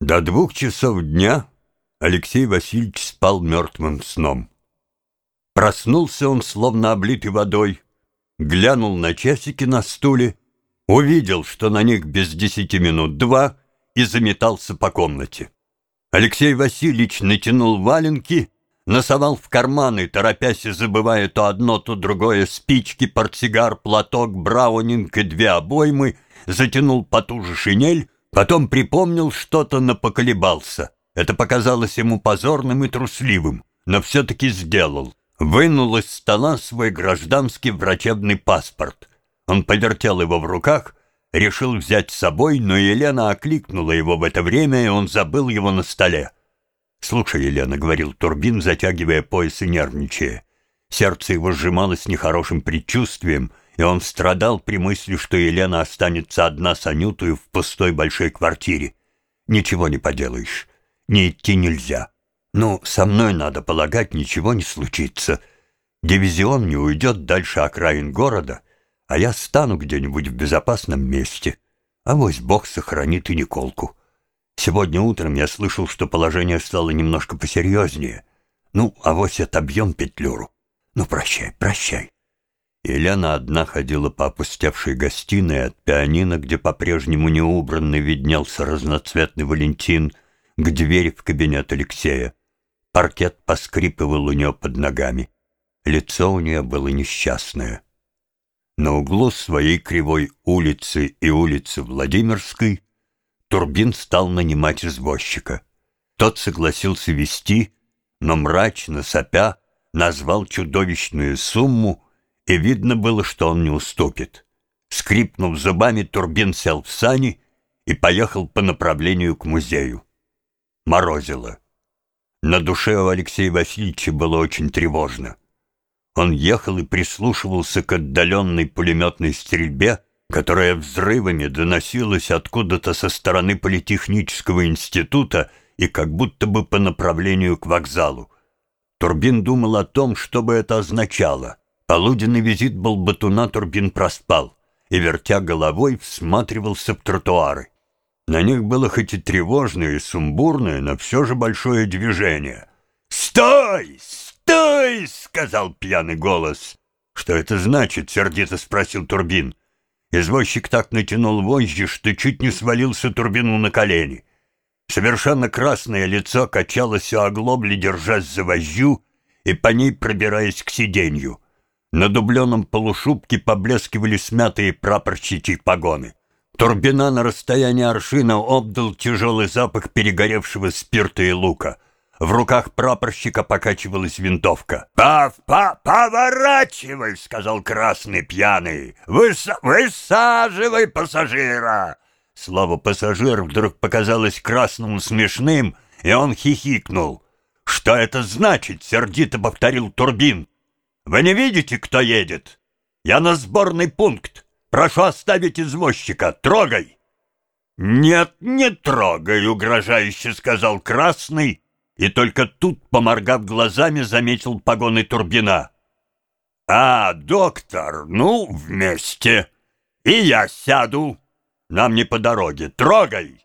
До двух часов дня Алексей Васильевич спал мертвым сном. Проснулся он, словно облитый водой, глянул на часики на стуле, увидел, что на них без десяти минут два, и заметался по комнате. Алексей Васильевич натянул валенки, носовал в карманы, торопясь и забывая то одно, то другое, спички, портсигар, платок, браунинг и две обоймы, затянул потуже шинель, Потом припомнил что-то, но поколебался. Это показалось ему позорным и трусливым, но все-таки сделал. Вынул из стола свой гражданский врачебный паспорт. Он повертел его в руках, решил взять с собой, но Елена окликнула его в это время, и он забыл его на столе. «Слушай, Елена», — говорил Турбин, затягивая пояс и нервничая. Сердце его сжималось нехорошим предчувствием — и он страдал при мысли, что Елена останется одна с Анютою в пустой большой квартире. Ничего не поделаешь, не идти нельзя. Ну, со мной, надо полагать, ничего не случится. Дивизион не уйдет дальше окраин города, а я стану где-нибудь в безопасном месте. А вось Бог сохранит и Николку. Сегодня утром я слышал, что положение стало немножко посерьезнее. Ну, а вось отобьем петлюру. Ну, прощай, прощай. Елена одна ходила по опустевшей гостиной от пианино, где по-прежнему неубранный виднелся разноцветный Валентин, к двери в кабинет Алексея. Паркет поскрипывал у нее под ногами. Лицо у нее было несчастное. На углу своей кривой улицы и улицы Владимирской Турбин стал нанимать извозчика. Тот согласился вести, но мрачно сопя назвал чудовищную сумму — и видно было, что он не уступит. Скрипнув зубами, Турбин сел в сани и поехал по направлению к музею. Морозило. На душе у Алексея Васильевича было очень тревожно. Он ехал и прислушивался к отдаленной пулеметной стрельбе, которая взрывами доносилась откуда-то со стороны Политехнического института и как будто бы по направлению к вокзалу. Турбин думал о том, что бы это означало. Полуденный визит был Батуна Турбин проспал и, вертя головой, всматривался в тротуары. На них было хоть и тревожное и сумбурное, но все же большое движение. «Стой! Стой!» — сказал пьяный голос. «Что это значит?» — сердито спросил Турбин. Извозчик так натянул вожжи, что чуть не свалился Турбину на колени. Совершенно красное лицо качалось у оглобли, держась за вожжу и по ней пробираясь к сиденью. На дубленом полушубке поблескивали смятые прапорщичьи погоны. Турбина на расстоянии аршина обдал тяжелый запах перегоревшего спирта и лука. В руках прапорщика покачивалась винтовка. «Пав, па, поворачивай!» — сказал красный пьяный. Выса «Высаживай пассажира!» Слово «пассажир» вдруг показалось красному смешным, и он хихикнул. «Что это значит?» — сердито повторил Турбин. Вы не видите, кто едет? Я на сборный пункт. Прошу оставить извозчика. Трогай!» «Нет, не трогай», — угрожающе сказал Красный, и только тут, поморгав глазами, заметил погоны Турбина. «А, доктор, ну, вместе. И я сяду. Нам не по дороге. Трогай!»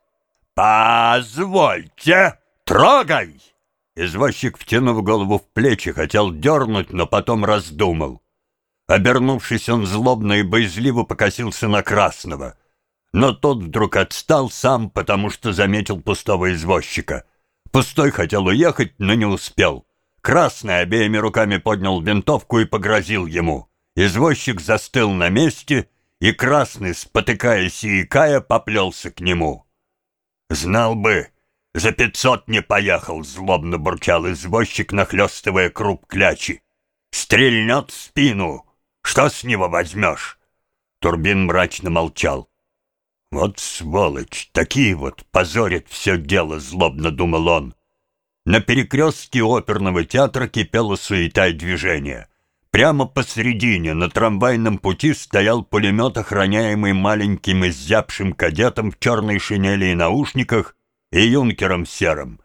«Позвольте! Трогай!» Извозчик, втянув голову в плечи, хотел дернуть, но потом раздумал. Обернувшись, он злобно и боязливо покосился на Красного. Но тот вдруг отстал сам, потому что заметил пустого извозчика. Пустой хотел уехать, но не успел. Красный обеими руками поднял винтовку и погрозил ему. Извозчик застыл на месте, и Красный, спотыкаясь и икая, поплелся к нему. «Знал бы, «За пятьсот не поехал!» — злобно бурчал извозчик, нахлестывая круп клячи. «Стрельнет в спину! Что с него возьмешь?» Турбин мрачно молчал. «Вот сволочь! Такие вот позорят все дело!» — злобно думал он. На перекрестке оперного театра кипела суета и движение. Прямо посредине на трамвайном пути стоял пулемет, охраняемый маленьким изябшим кадетом в черной шинели и наушниках, и юнкером серым.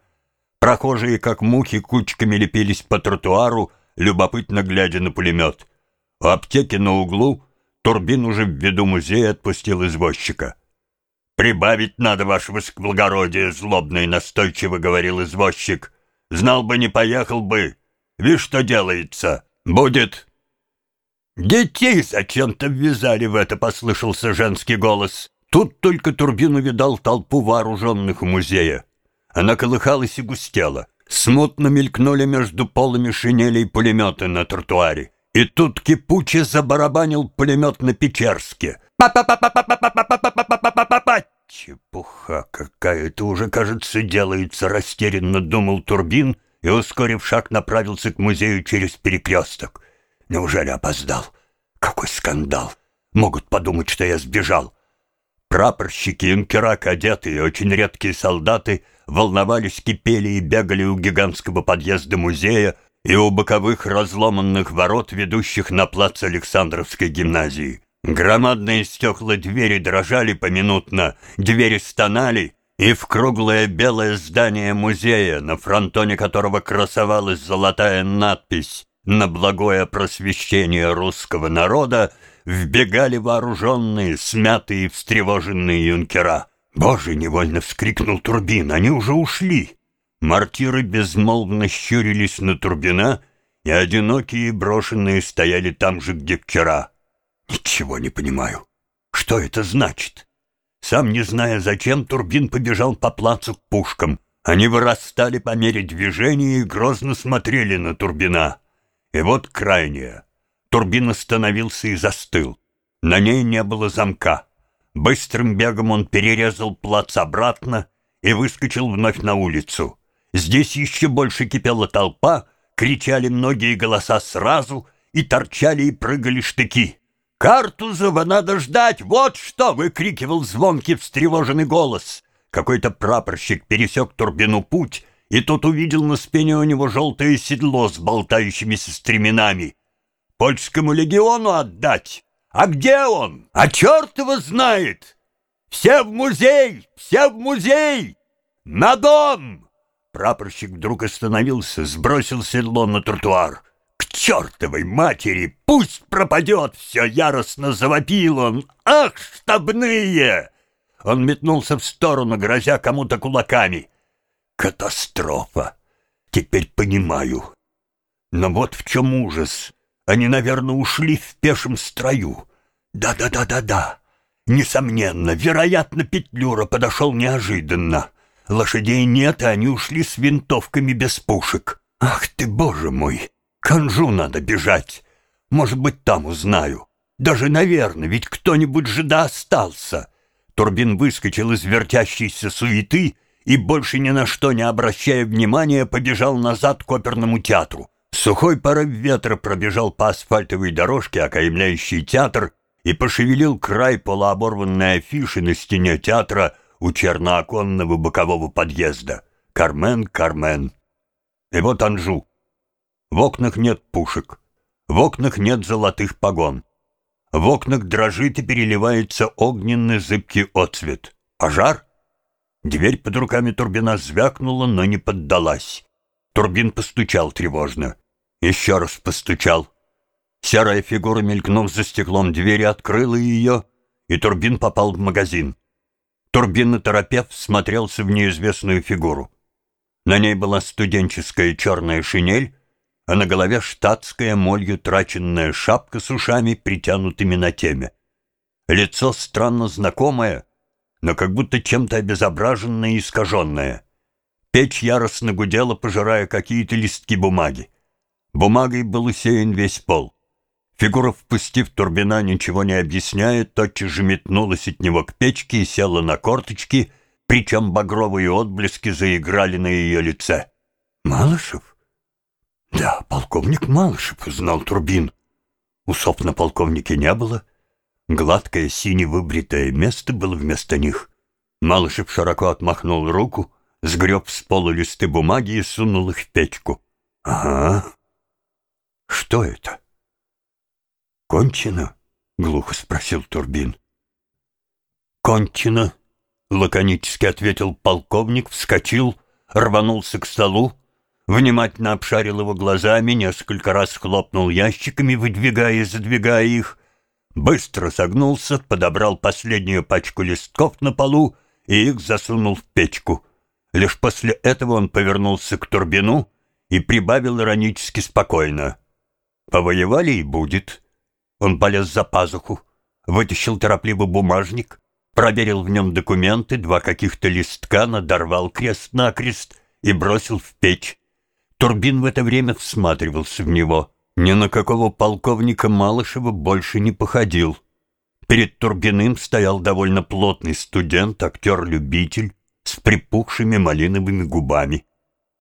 Прохожие, как мухи, кучками лепились по тротуару, любопытно глядя на пулемет. В аптеке на углу Турбин уже в виду музея отпустил извозчика. «Прибавить надо, ваше высокоблагородие», — злобно и настойчиво говорил извозчик. «Знал бы, не поехал бы. Видишь, что делается. Будет...» «Детей зачем-то ввязали в это», — послышался женский голос. Тут только Турбин увидал толпу вооруженных в музее. Она колыхалась и густела. Смутно мелькнули между полами шинелей пулеметы на тротуаре. И тут кипуче забарабанил пулемет на Печерске. Чепуха какая-то уже, кажется, делается, растерянно думал Турбин и, ускорив шаг, направился к музею через перекресток. Неужели опоздал? Какой скандал! Могут подумать, что я сбежал. Прапорщики, юнкера, кадеты и очень редкие солдаты волновались, кипели и бегали у гигантского подъезда музея и у боковых разломанных ворот, ведущих на плац Александровской гимназии. Громадные стекла двери дрожали поминутно, двери стонали, и в круглое белое здание музея, на фронтоне которого красовалась золотая надпись «На благое просвещение русского народа», вбегали вооруженные, смятые и встревоженные юнкера. «Боже!» — невольно вскрикнул Турбин. «Они уже ушли!» Мартиры безмолвно щурились на Турбина, и одинокие брошенные стояли там же, где вчера. «Ничего не понимаю. Что это значит?» Сам не зная зачем, Турбин побежал по плацу к пушкам. Они вырастали по мере движения и грозно смотрели на Турбина. И вот крайняя. Турбин остановился и застыл. На ней не было замка. Быстрым бегом он перерезал плац обратно и выскочил вновь на улицу. Здесь еще больше кипела толпа, кричали многие голоса сразу, и торчали и прыгали штыки. «Картузова надо ждать! Вот что!» — выкрикивал звонкий встревоженный голос. Какой-то прапорщик пересек Турбину путь, и тот увидел на спине у него желтое седло с болтающимися стременами. Польскому легиону отдать? А где он? А черт его знает! Все в музей! Все в музей! На дом!» Прапорщик вдруг остановился, сбросил седло на тротуар. «К чертовой матери! Пусть пропадет все!» — яростно завопил он. «Ах, штабные!» Он метнулся в сторону, грозя кому-то кулаками. «Катастрофа! Теперь понимаю. Но вот в чем ужас. Они, наверное, ушли в пешем строю. Да-да-да-да-да. Несомненно, вероятно, Петлюра подошел неожиданно. Лошадей нет, и они ушли с винтовками без пушек. Ах ты, боже мой! К Анжу надо бежать. Может быть, там узнаю. Даже, наверное, ведь кто-нибудь же да остался. Турбин выскочил из вертящейся суеты и, больше ни на что не обращая внимания, побежал назад к оперному театру. Сухой порыв ветра пробежал по асфальтовой дорожке, окаймляющей театр, и пошевелил край полуоборванной афиши на стене театра у чернооконного бокового подъезда. «Кармен, Кармен». И вот Анжу. В окнах нет пушек. В окнах нет золотых погон. В окнах дрожит и переливается огненный зыбкий отцвет. Пожар? Дверь под руками Турбина звякнула, но не поддалась. Турбин постучал тревожно. Еще раз постучал. Серая фигура, мелькнув за стеклом двери, открыла ее, и Турбин попал в магазин. Турбин, наторопев, смотрелся в неизвестную фигуру. На ней была студенческая черная шинель, а на голове штатская молью траченная шапка с ушами, притянутыми на теме. Лицо странно знакомое, но как будто чем-то обезображенное и искаженное. Печь яростно гудела, пожирая какие-то листки бумаги. Бумагой был усеян весь пол. Фигура, впустив Турбина, ничего не объясняя, тотчас же метнулась от него к печке и села на корточки, причем багровые отблески заиграли на ее лице. «Малышев?» «Да, полковник Малышев», — узнал Турбин. Усоп на полковнике не было. Гладкое сине-выбритое место было вместо них. Малышев широко отмахнул руку, сгреб с пола листы бумаги и сунул их в печку. «Ага. Что это?» «Кончено?» — глухо спросил Турбин. «Кончено», — лаконически ответил полковник, вскочил, рванулся к столу, внимательно обшарил его глазами, несколько раз хлопнул ящиками, выдвигая и задвигая их, быстро согнулся, подобрал последнюю пачку листков на полу и их засунул в печку. Лишь после этого он повернулся к Турбину и прибавил иронически спокойно. «Повоевали и будет». Он полез за пазуху, вытащил торопливо бумажник, проверил в нем документы, два каких-то листка, надорвал крест-накрест и бросил в печь. Турбин в это время всматривался в него. Ни на какого полковника Малышева больше не походил. Перед Турбиным стоял довольно плотный студент, актер-любитель, припухшими малиновыми губами.